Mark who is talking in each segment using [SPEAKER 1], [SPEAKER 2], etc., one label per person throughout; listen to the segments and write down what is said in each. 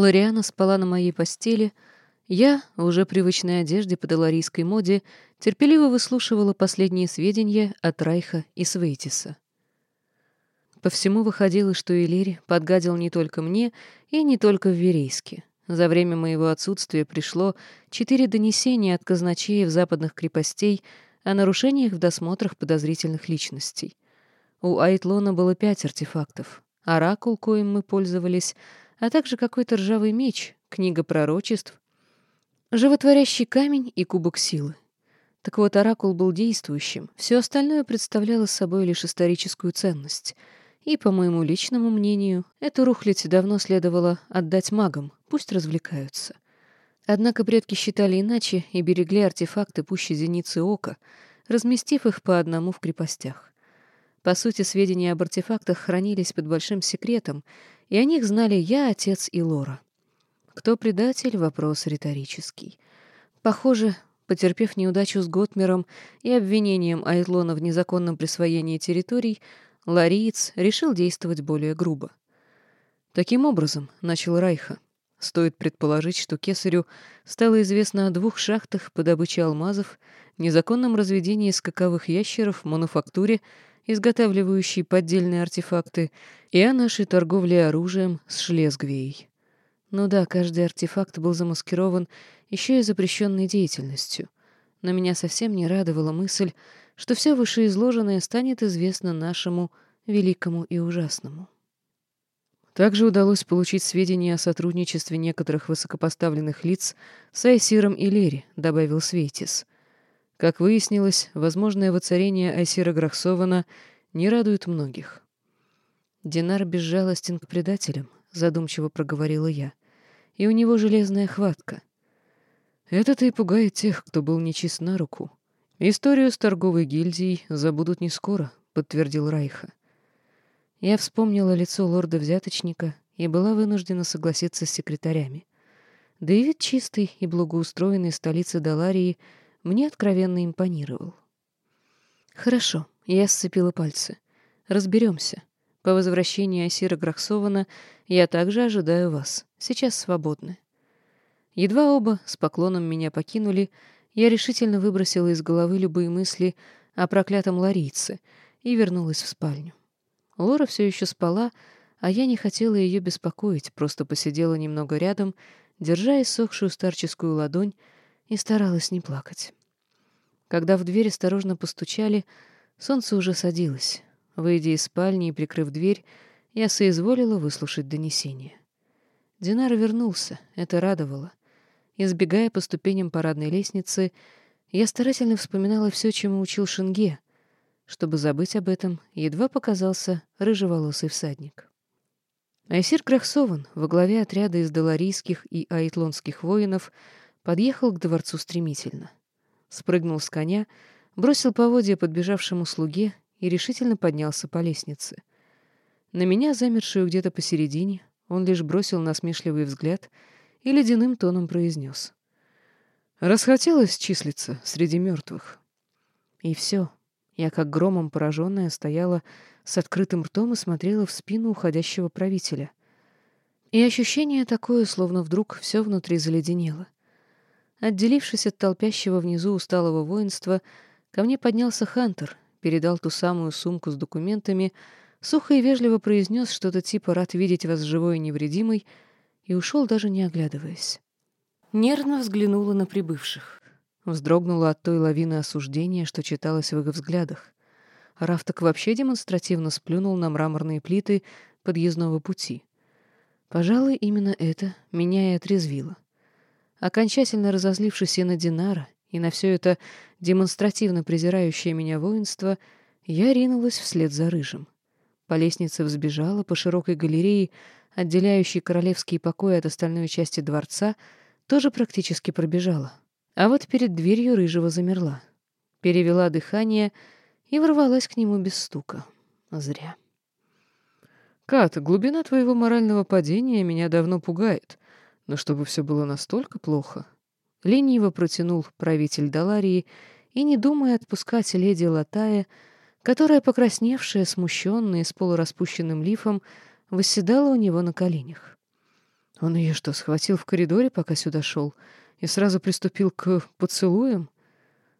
[SPEAKER 1] Лориана спала на моей постели. Я, уже привычной одежде по доларийской моде, терпеливо выслушивала последние сведения от Райха и Свейтиса. По всему выходило, что Элири подгадил не только мне и не только в Верейске. За время моего отсутствия пришло четыре донесения от казначеев западных крепостей о нарушениях в досмотрах подозрительных личностей. У Айтлона было пять артефактов. Оракул, коим мы пользовались, а также какой-то ржавый меч, книга пророчеств, животворящий камень и кубок силы. Так вот, оракул был действующим, все остальное представляло собой лишь историческую ценность — и, по моему личному мнению, эту рухлядь давно следовало отдать магам, пусть развлекаются. Однако предки считали иначе и берегли артефакты пуще зеницы ока, разместив их по одному в крепостях. По сути, сведения об артефактах хранились под большим секретом, и о них знали я, отец и Лора. Кто предатель — вопрос риторический. Похоже, потерпев неудачу с Готмером и обвинением Айтлона в незаконном присвоении территорий, Лариец решил действовать более грубо. Таким образом, начал Райха. Стоит предположить, что Кесарю стало известно о двух шахтах по добыче алмазов, незаконном разведении скаковых ящеров, мануфактуре, изготавливающей поддельные артефакты, и о нашей торговле оружием с Шлезгвией. Ну да, каждый артефакт был замаскирован еще и запрещенной деятельностью. Но меня совсем не радовала мысль, что все вышеизложенное станет известно нашему великому и ужасному. Также удалось получить сведения о сотрудничестве некоторых высокопоставленных лиц с Айсиром и Лери, добавил Светис. Как выяснилось, возможное воцарение Айсира Грахсована не радует многих. «Динар безжалостен к предателям», — задумчиво проговорила я. «И у него железная хватка. Это-то и пугает тех, кто был нечист на руку. «Историю с торговой гильдией забудут не скоро», — подтвердил Райха. Я вспомнила лицо лорда-взяточника и была вынуждена согласиться с секретарями. Да и вид чистой и благоустроенной столицы Даларии мне откровенно импонировал. «Хорошо», — я сцепила пальцы. «Разберемся. По возвращении Асира Грахсована я также ожидаю вас. Сейчас свободны». Едва оба с поклоном меня покинули, — я решительно выбросила из головы любые мысли о проклятом ларийце и вернулась в спальню. Лора все еще спала, а я не хотела ее беспокоить, просто посидела немного рядом, держа иссохшую старческую ладонь и старалась не плакать. Когда в дверь осторожно постучали, солнце уже садилось. Выйдя из спальни и прикрыв дверь, я соизволила выслушать донесение. Динар вернулся, это радовало. Избегая по ступеням парадной лестницы, я старательно вспоминала все, чему учил Шинге. Чтобы забыть об этом, едва показался рыжеволосый всадник. Айсир Крахсован во главе отряда из доларийских и айтлонских воинов подъехал к дворцу стремительно. Спрыгнул с коня, бросил поводья подбежавшему слуге и решительно поднялся по лестнице. На меня, замершую где-то посередине, он лишь бросил насмешливый взгляд — и ледяным тоном произнес. «Расхотелось числиться среди мертвых». И все. Я, как громом пораженная, стояла с открытым ртом и смотрела в спину уходящего правителя. И ощущение такое, словно вдруг все внутри заледенело. Отделившись от толпящего внизу усталого воинства, ко мне поднялся Хантер, передал ту самую сумку с документами, сухо и вежливо произнес что-то типа «рад видеть вас живой и невредимой», и ушел, даже не оглядываясь. Нервно взглянула на прибывших. Вздрогнула от той лавины осуждения, что читалось в их взглядах. Рафток вообще демонстративно сплюнул на мраморные плиты подъездного пути. Пожалуй, именно это меня и отрезвило. Окончательно разозлившись и на Динара, и на все это демонстративно презирающее меня воинство, я ринулась вслед за Рыжим. По лестнице взбежала по широкой галерее, отделяющий королевские покои от остальной части дворца, тоже практически пробежала. А вот перед дверью рыжего замерла. Перевела дыхание и ворвалась к нему без стука. Зря. «Кат, глубина твоего морального падения меня давно пугает. Но чтобы все было настолько плохо...» Лениво протянул правитель Даларии и, не думая отпускать леди Латая, которая, покрасневшая, смущенная, с полураспущенным лифом, восседала у него на коленях. Он ее что, схватил в коридоре, пока сюда шел, и сразу приступил к поцелуям?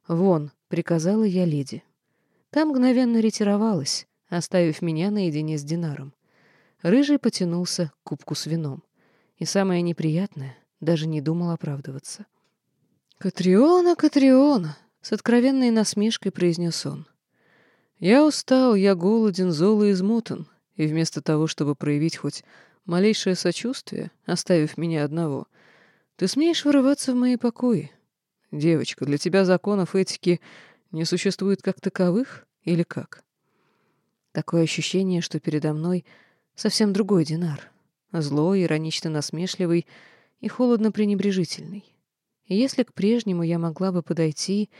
[SPEAKER 1] «Вон», — приказала я леди. Та мгновенно ретировалась, оставив меня наедине с Динаром. Рыжий потянулся к кубку с вином. И самое неприятное, даже не думал оправдываться. «Катриона, Катриона!» — с откровенной насмешкой произнес он. «Я устал, я голоден, зол и измотан, и вместо того, чтобы проявить хоть малейшее сочувствие, оставив меня одного, ты смеешь вырываться в мои покои. Девочка, для тебя законов этики не существует как таковых или как?» Такое ощущение, что передо мной совсем другой Динар. Злой, иронично насмешливый и холодно-пренебрежительный. Если к прежнему я могла бы подойти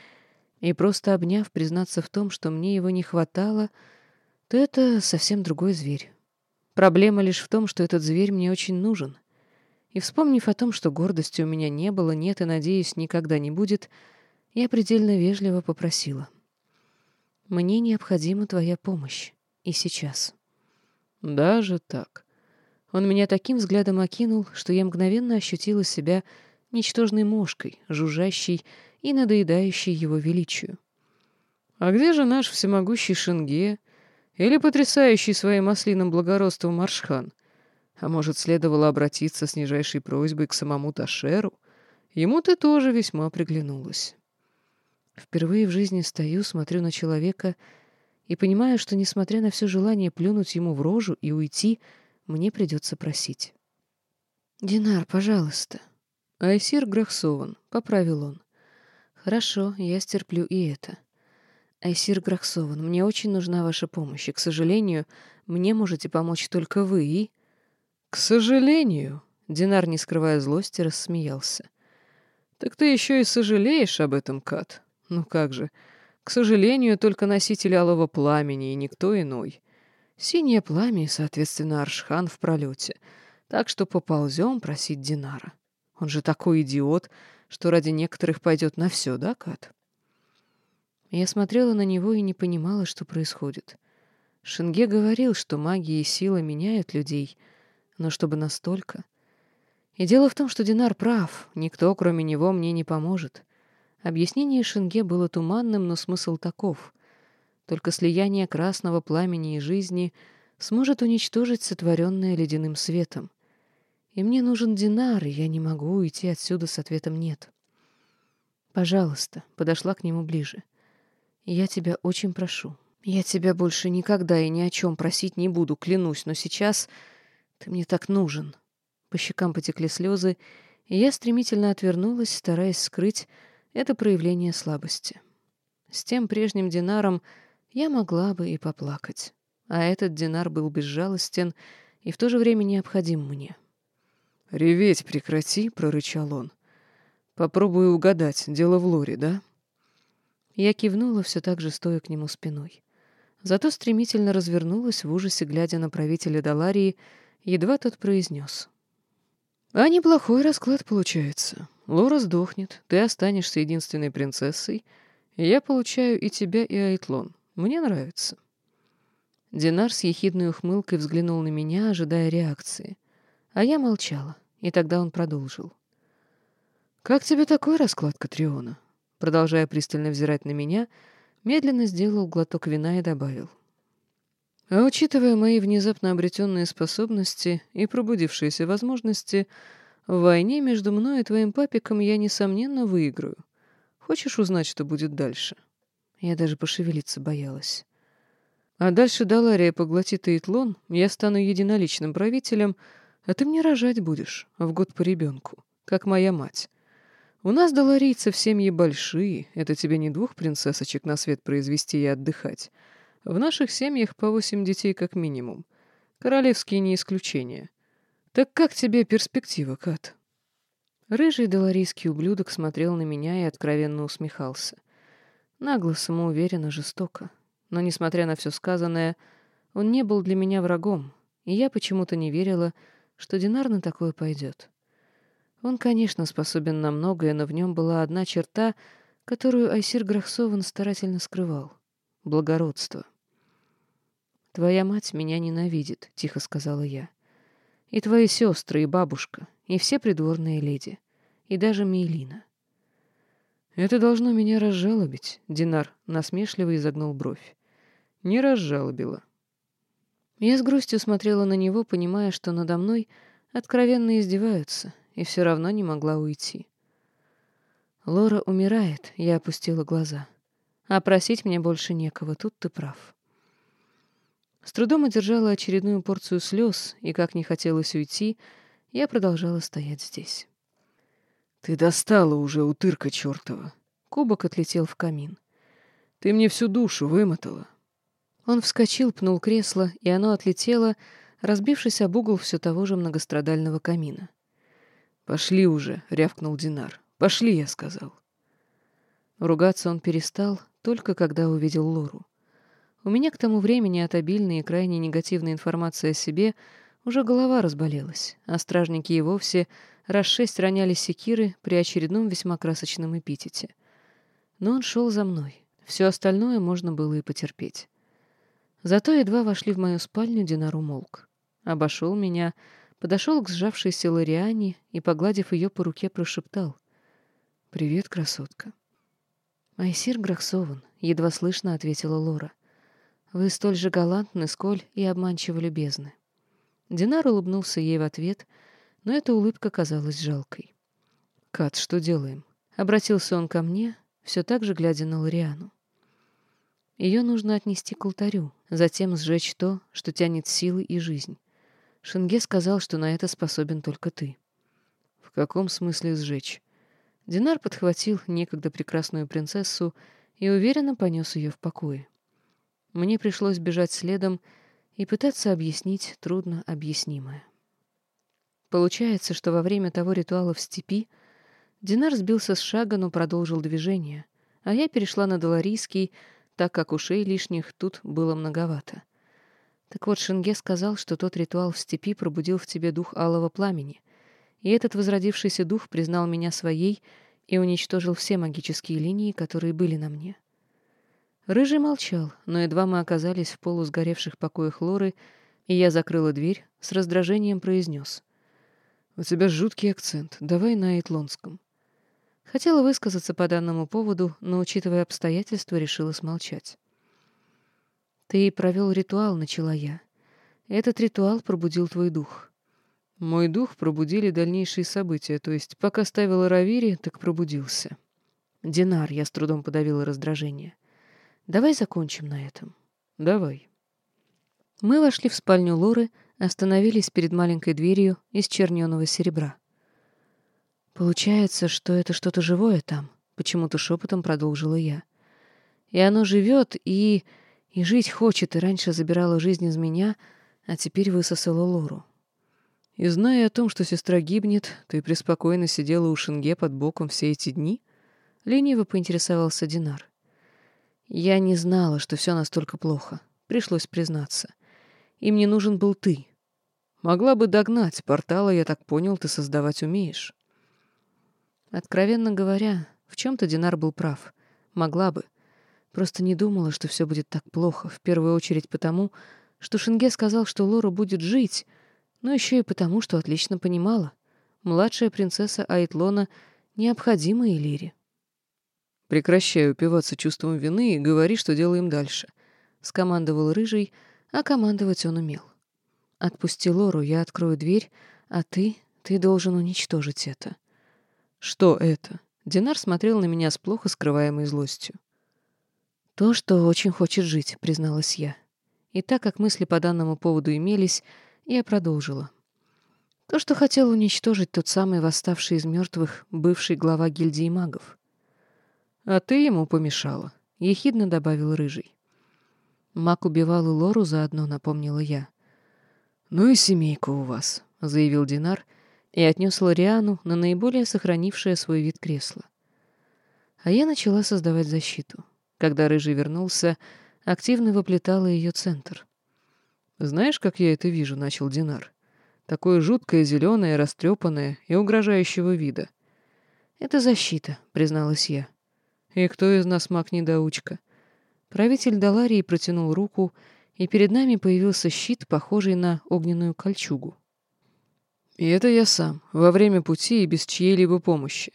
[SPEAKER 1] и просто обняв признаться в том, что мне его не хватало, то это совсем другой зверь. Проблема лишь в том, что этот зверь мне очень нужен. И вспомнив о том, что гордости у меня не было, нет и, надеюсь, никогда не будет, я предельно вежливо попросила. «Мне необходима твоя помощь. И сейчас». «Даже так?» Он меня таким взглядом окинул, что я мгновенно ощутила себя ничтожной мошкой, жужжащей и надоедающей его величию. «А где же наш всемогущий Шенге или потрясающий своим ослиным благородством Маршхан? А может, следовало обратиться с нижайшей просьбой к самому Ташеру? Ему ты тоже весьма приглянулась». Впервые в жизни стою, смотрю на человека и понимаю, что, несмотря на все желание плюнуть ему в рожу и уйти, мне придется просить. «Динар, пожалуйста». «Айсир Грахсован», — поправил он. «Хорошо, я стерплю и это». «Айсир Грахсован, мне очень нужна ваша помощь, и, к сожалению, мне можете помочь только вы и...» «К сожалению», — Динар, не скрывая злости, рассмеялся. «Так ты еще и сожалеешь об этом, Кат? Ну как же, к сожалению, только носитель алого пламени и никто иной. Синее пламя и, соответственно, Аршхан в пролете. Так что поползем просить Динара. Он же такой идиот, что ради некоторых пойдет на все, да, Кат? Я смотрела на него и не понимала, что происходит. Шенге говорил, что магия и сила меняют людей, но чтобы настолько... И дело в том, что Динар прав, никто, кроме него, мне не поможет. Объяснение Шенге было туманным, но смысл таков. Только слияние красного пламени и жизни сможет уничтожить сотворенное ледяным светом. И мне нужен динар, и я не могу уйти отсюда с ответом «нет». «Пожалуйста», — подошла к нему ближе. «Я тебя очень прошу. Я тебя больше никогда и ни о чем просить не буду, клянусь, но сейчас ты мне так нужен». По щекам потекли слезы, и я стремительно отвернулась, стараясь скрыть это проявление слабости. С тем прежним Динаром я могла бы и поплакать, а этот Динар был безжалостен и в то же время необходим мне. «Реветь прекрати», — прорычал он. «Попробую угадать, дело в Лоре, да?» Я кивнула, все так же стоя к нему спиной. Зато стремительно развернулась в ужасе, глядя на правителя Даларии, едва тот произнес. «А неплохой расклад получается. Лора сдохнет, ты останешься единственной принцессой, и я получаю и тебя, и Айтлон. Мне нравится». Динар с ехидной ухмылкой взглянул на меня, ожидая реакции. А я молчала. И тогда он продолжил. «Как тебе такой расклад, Катриона?» Продолжая пристально взирать на меня, медленно сделал глоток вина и добавил. «А учитывая мои внезапно обретенные способности и пробудившиеся возможности, в войне между мной и твоим папиком я, несомненно, выиграю. Хочешь узнать, что будет дальше?» Я даже пошевелиться боялась. А дальше Далария поглотит Эйтлон, я стану единоличным правителем — а ты мне рожать будешь в год по ребенку, как моя мать. У нас, доларийцев, семьи большие, это тебе не двух принцессочек на свет произвести и отдыхать. В наших семьях по восемь детей как минимум. Королевские не исключение. Так как тебе перспектива, Кат?» Рыжий доларийский ублюдок смотрел на меня и откровенно усмехался. Нагло, самоуверенно, жестоко. Но, несмотря на все сказанное, он не был для меня врагом, и я почему-то не верила, что Динар на такое пойдет. Он, конечно, способен на многое, но в нем была одна черта, которую Айсир Грахсован старательно скрывал — благородство. «Твоя мать меня ненавидит», — тихо сказала я. И твои сестры, и бабушка, и все придворные леди, и даже Мейлина. «Это должно меня разжалобить», — Динар насмешливо изогнул бровь. «Не разжалобила». Я с грустью смотрела на него, понимая, что надо мной откровенно издеваются, и все равно не могла уйти. «Лора умирает», — я опустила глаза. «А просить мне больше некого, тут ты прав». С трудом одержала очередную порцию слез, и, как не хотелось уйти, я продолжала стоять здесь. «Ты достала уже, утырка чертова!» Кубок отлетел в камин. «Ты мне всю душу вымотала!» Он вскочил, пнул кресло, и оно отлетело, разбившись об угол все того же многострадального камина. «Пошли уже!» — рявкнул Динар. «Пошли!» — я сказал. Ругаться он перестал, только когда увидел Лору. У меня к тому времени от обильной и крайне негативной информации о себе уже голова разболелась, а стражники и вовсе раз шесть роняли секиры при очередном весьма красочном эпитете. Но он шел за мной. Все остальное можно было и потерпеть. Зато едва вошли в мою спальню, Динар умолк. Обошел меня, подошел к сжавшейся Лориане и, погладив ее по руке, прошептал. «Привет, красотка». «Айсир Грахсован», — едва слышно ответила Лора. «Вы столь же галантны, сколь и обманчиво любезны». Динар улыбнулся ей в ответ — но эта улыбка казалась жалкой. «Кат, что делаем?» — обратился он ко мне, все так же глядя на Лориану. Ее нужно отнести к алтарю, затем сжечь то, что тянет силы и жизнь. Шенге сказал, что на это способен только ты. В каком смысле сжечь? Динар подхватил некогда прекрасную принцессу и уверенно понес ее в покое. Мне пришлось бежать следом и пытаться объяснить трудно объяснимое. Получается, что во время того ритуала в степи Динар сбился с шага, но продолжил движение, а я перешла на доларийский, так как ушей лишних тут было многовато. Так вот, Шенге сказал, что тот ритуал в степи пробудил в тебе дух алого пламени, и этот возродившийся дух признал меня своей и уничтожил все магические линии, которые были на мне. Рыжий молчал, но едва мы оказались в полусгоревших покоях Лоры, и я закрыла дверь, с раздражением произнес — «У тебя жуткий акцент. Давай на Эйтлонском». Хотела высказаться по данному поводу, но, учитывая обстоятельства, решила смолчать. «Ты провел ритуал», — начала я. «Этот ритуал пробудил твой дух». «Мой дух пробудили дальнейшие события, то есть пока ставила Равири, так пробудился». «Динар», — я с трудом подавила раздражение. «Давай закончим на этом». «Давай». Мы вошли в спальню Лоры, остановились перед маленькой дверью из черненого серебра. «Получается, что это что-то живое там», — почему-то шепотом продолжила я. «И оно живет и... и жить хочет, и раньше забирало жизнь из меня, а теперь высосало Лору». «И зная о том, что сестра гибнет, ты преспокойно сидела у Шенге под боком все эти дни?» — лениво поинтересовался Динар. «Я не знала, что все настолько плохо. Пришлось признаться. Им не нужен был ты, Могла бы догнать, портала, я так понял, ты создавать умеешь. Откровенно говоря, в чем-то Динар был прав. Могла бы. Просто не думала, что все будет так плохо, в первую очередь потому, что Шинге сказал, что Лора будет жить, но еще и потому, что отлично понимала. Младшая принцесса Айтлона необходима Элире. «Прекращай упиваться чувством вины и говори, что делаем дальше», — скомандовал Рыжий, а командовать он умел. Отпусти Лору, я открою дверь, а ты, ты должен уничтожить это. Что это? Динар смотрел на меня с плохо скрываемой злостью. То, что очень хочет жить, призналась я. И так как мысли по данному поводу имелись, я продолжила. То, что хотел уничтожить тот самый восставший из мертвых бывший глава гильдии магов. А ты ему помешала, ехидно добавил рыжий. Маг убивал и Лору заодно, напомнила я. «Ну и семейка у вас», — заявил Динар и отнес Лориану на наиболее сохранившее свой вид кресло. А я начала создавать защиту. Когда Рыжий вернулся, активно выплетала ее центр. «Знаешь, как я это вижу?» — начал Динар. «Такое жуткое, зеленое, растрепанное и угрожающего вида». «Это защита», — призналась я. «И кто из нас маг-недоучка?» Правитель Даларии протянул руку и перед нами появился щит, похожий на огненную кольчугу.
[SPEAKER 2] И это я сам, во время пути и без чьей-либо помощи.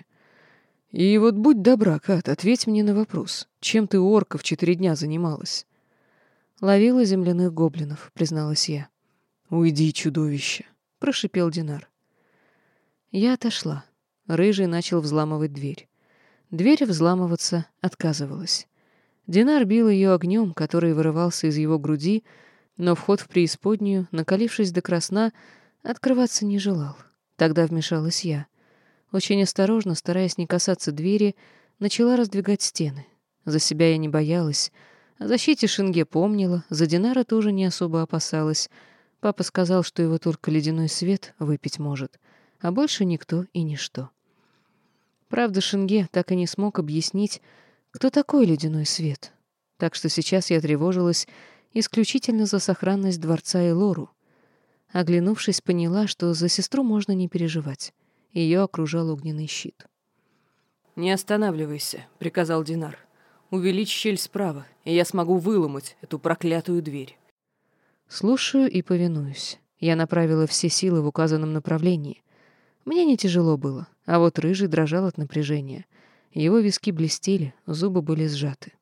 [SPEAKER 2] И вот будь добра, Кат, ответь мне на вопрос. Чем ты орков четыре дня занималась?
[SPEAKER 1] Ловила земляных гоблинов, призналась я.
[SPEAKER 2] Уйди, чудовище, прошипел Динар.
[SPEAKER 1] Я отошла. Рыжий начал взламывать дверь. Дверь взламываться отказывалась. Динар бил ее огнем, который вырывался из его груди, но вход в преисподнюю, накалившись до красна, открываться не желал. Тогда вмешалась я. Очень осторожно, стараясь не касаться двери, начала раздвигать стены. За себя я не боялась. О защите Шинге помнила, за Динара тоже не особо опасалась. Папа сказал, что его только ледяной свет выпить может, а больше никто и ничто. Правда, Шинге так и не смог объяснить, кто такой ледяной свет. Так что сейчас я тревожилась исключительно за сохранность дворца и Лору. Оглянувшись, поняла, что за сестру можно не переживать. Ее окружал огненный щит.
[SPEAKER 2] «Не останавливайся», — приказал Динар. «Увеличь щель справа, и я смогу выломать эту проклятую дверь».
[SPEAKER 1] Слушаю и повинуюсь. Я направила все силы в указанном направлении. Мне не тяжело было, а вот рыжий дрожал от напряжения. Его виски блестели, зубы были сжаты.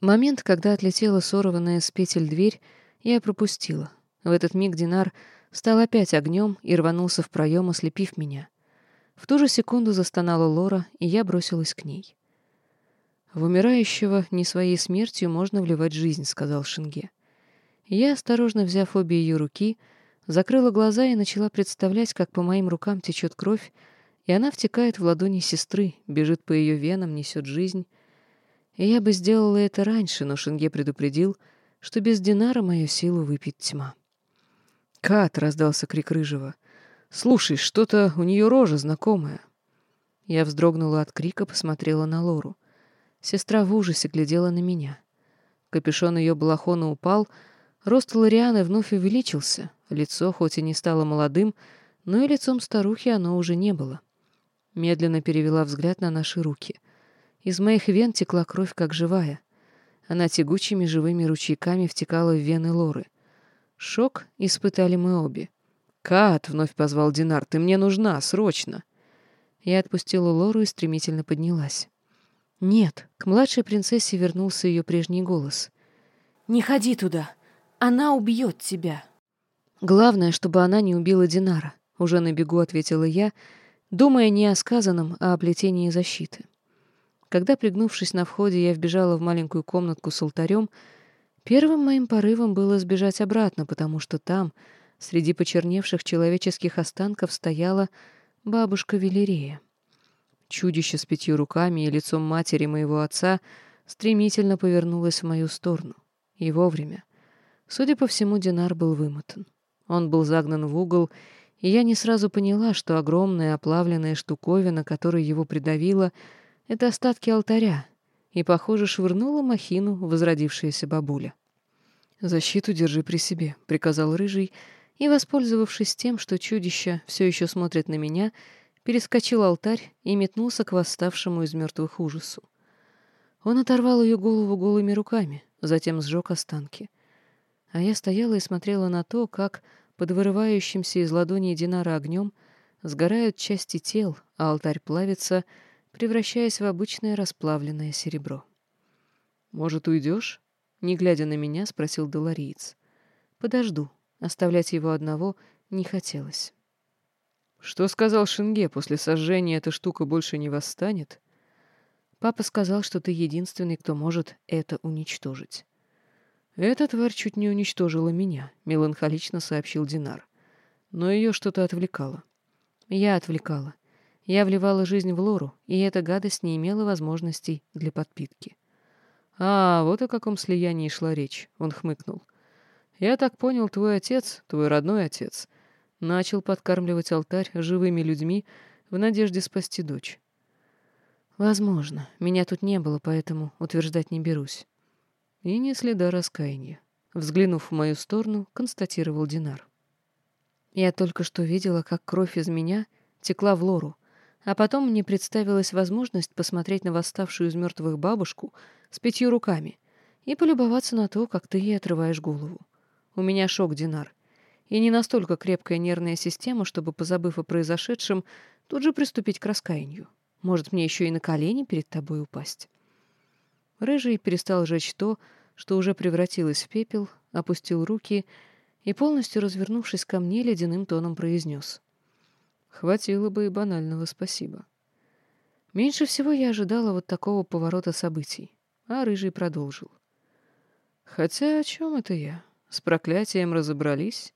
[SPEAKER 1] Момент, когда отлетела сорванная с петель дверь, я пропустила. В этот миг Динар стал опять огнем и рванулся в проем, ослепив меня. В ту же секунду застонала Лора, и я бросилась к ней. «В умирающего не своей смертью можно вливать жизнь», — сказал Шинге. Я, осторожно взяв обе ее руки, закрыла глаза и начала представлять, как по моим рукам течет кровь, и она втекает в ладони сестры, бежит по ее венам, несет жизнь. И я бы сделала это раньше, но Шинге предупредил, что без Динара мою силу выпить тьма.
[SPEAKER 2] «Кат!» — раздался крик Рыжего. «Слушай, что-то у нее рожа знакомая».
[SPEAKER 1] Я вздрогнула от крика, посмотрела на Лору. Сестра в ужасе глядела на меня. Капюшон ее балахона упал, рост Лорианы вновь увеличился, лицо хоть и не стало молодым, но и лицом старухи оно уже не было. Медленно перевела взгляд на наши руки. Из моих вен текла кровь, как живая. Она тягучими живыми ручейками втекала в вены Лоры. Шок испытали мы обе.
[SPEAKER 2] «Кат!» — вновь позвал Динар. «Ты мне нужна, срочно!»
[SPEAKER 1] Я отпустила Лору и стремительно поднялась. «Нет!» — к младшей принцессе вернулся ее прежний голос.
[SPEAKER 3] «Не ходи туда! Она убьет тебя!»
[SPEAKER 1] «Главное, чтобы она не убила Динара», — уже на бегу ответила я, думая не о сказанном, а о плетении защиты. Когда, пригнувшись на входе, я вбежала в маленькую комнатку с алтарем, Первым моим порывом было сбежать обратно, потому что там, среди почерневших человеческих останков, стояла бабушка Велерея. Чудище с пятью руками и лицом матери моего отца стремительно повернулось в мою сторону. И вовремя. Судя по всему, Динар был вымотан. Он был загнан в угол, и я не сразу поняла, что огромная оплавленная штуковина, которая его придавила, — это остатки алтаря, и, похоже, швырнула махину возродившаяся бабуля. «Защиту держи при себе», — приказал Рыжий, и, воспользовавшись тем, что чудище все еще смотрит на меня, перескочил алтарь и метнулся к восставшему из мертвых ужасу. Он оторвал ее голову голыми руками, затем сжег останки. А я стояла и смотрела на то, как под вырывающимся из ладони Динара огнем сгорают части тел, а алтарь плавится — превращаясь в обычное расплавленное серебро.
[SPEAKER 2] «Может, уйдешь?» — не глядя на меня, спросил Долориец.
[SPEAKER 1] «Подожду. Оставлять его одного не хотелось».
[SPEAKER 2] «Что сказал Шинге? После сожжения эта штука больше не восстанет?»
[SPEAKER 1] «Папа сказал, что ты единственный, кто может это уничтожить».
[SPEAKER 2] «Эта тварь чуть не уничтожила меня», — меланхолично сообщил Динар. «Но ее что-то отвлекало».
[SPEAKER 1] «Я отвлекала. Я вливала жизнь в Лору, и эта гадость не имела возможностей для подпитки.
[SPEAKER 2] «А, вот о каком слиянии шла речь», — он хмыкнул. «Я так понял, твой отец, твой родной отец, начал подкармливать алтарь живыми людьми в надежде спасти дочь».
[SPEAKER 1] «Возможно. Меня тут не было, поэтому утверждать не берусь».
[SPEAKER 2] И не следа раскаяния. Взглянув в мою сторону, констатировал Динар.
[SPEAKER 1] «Я только что видела, как кровь из меня текла в Лору, а потом мне представилась возможность посмотреть на восставшую из мертвых бабушку с пятью руками и полюбоваться на то, как ты ей отрываешь голову. У меня шок, Динар. и не настолько крепкая нервная система, чтобы, позабыв о произошедшем, тут же приступить к раскаянию. Может, мне еще и на колени перед тобой упасть? Рыжий перестал жечь то, что уже превратилось в пепел, опустил руки и, полностью развернувшись ко мне, ледяным тоном произнес. Хватило бы и банального спасибо. Меньше всего я ожидала вот такого поворота событий, а Рыжий продолжил. Хотя о чем это я? С проклятием разобрались.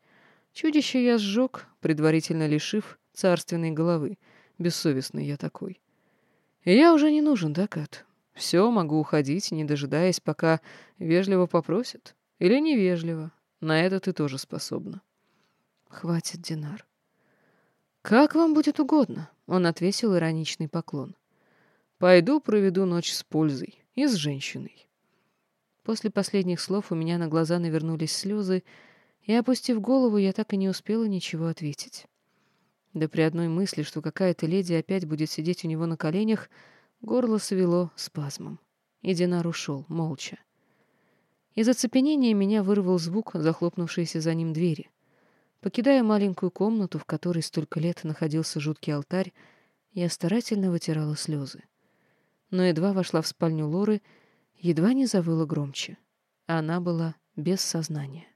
[SPEAKER 1] Чудище я сжег, предварительно лишив царственной головы. Бессовестный я такой. И я уже не нужен, да, Кат? Все, могу уходить, не дожидаясь, пока вежливо попросят. Или невежливо. На это ты тоже способна. Хватит, Динар. Как вам будет угодно, он отвесил ироничный поклон. Пойду проведу ночь с пользой и с женщиной. После последних слов у меня на глаза навернулись слезы, и, опустив голову, я так и не успела ничего ответить. Да при одной мысли, что какая-то леди опять будет сидеть у него на коленях, горло свело спазмом. И Динар ушел, молча. Из оцепенения меня вырвал звук захлопнувшейся за ним двери. Покидая маленькую комнату, в которой столько лет находился жуткий алтарь, я старательно вытирала слезы. Но едва вошла в спальню Лоры, едва не завыла громче. Она была без сознания.